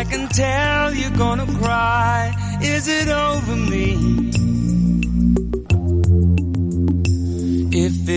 I can tell you're gonna cry. Is it over me?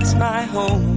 It's my home.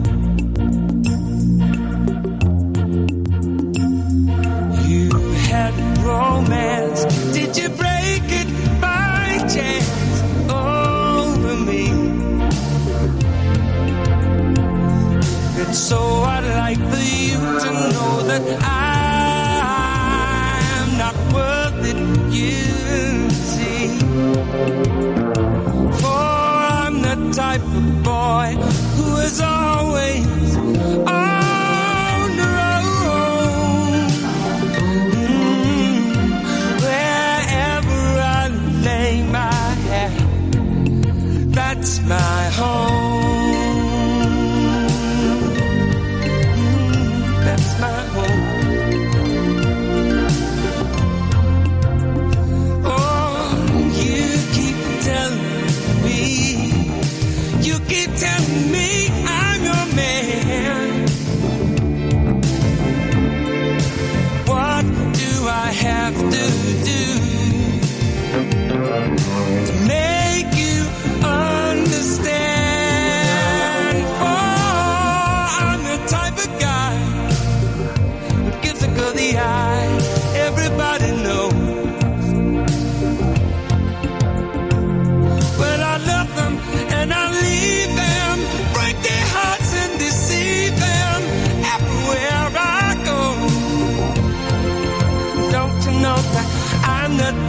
you keep telling me. I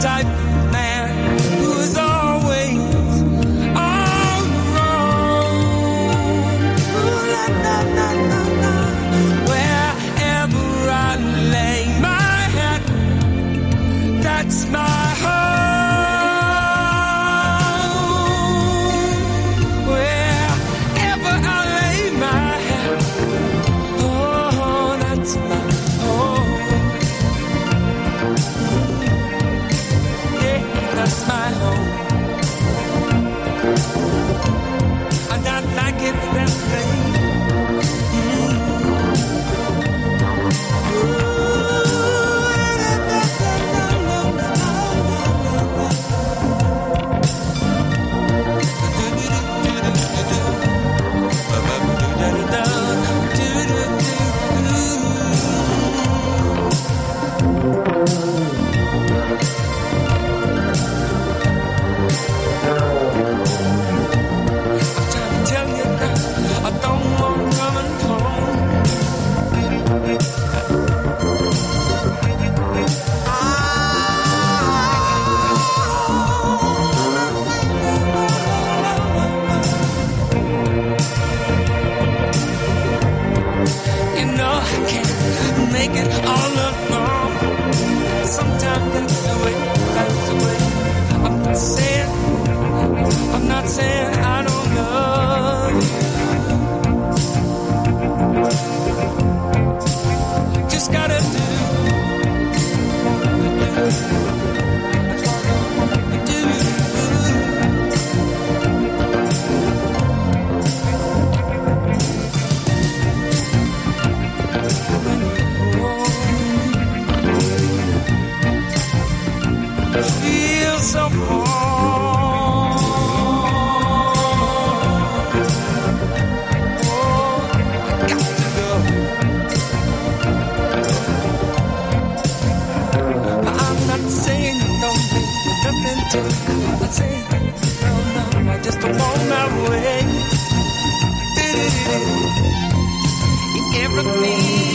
type want my way. Everything.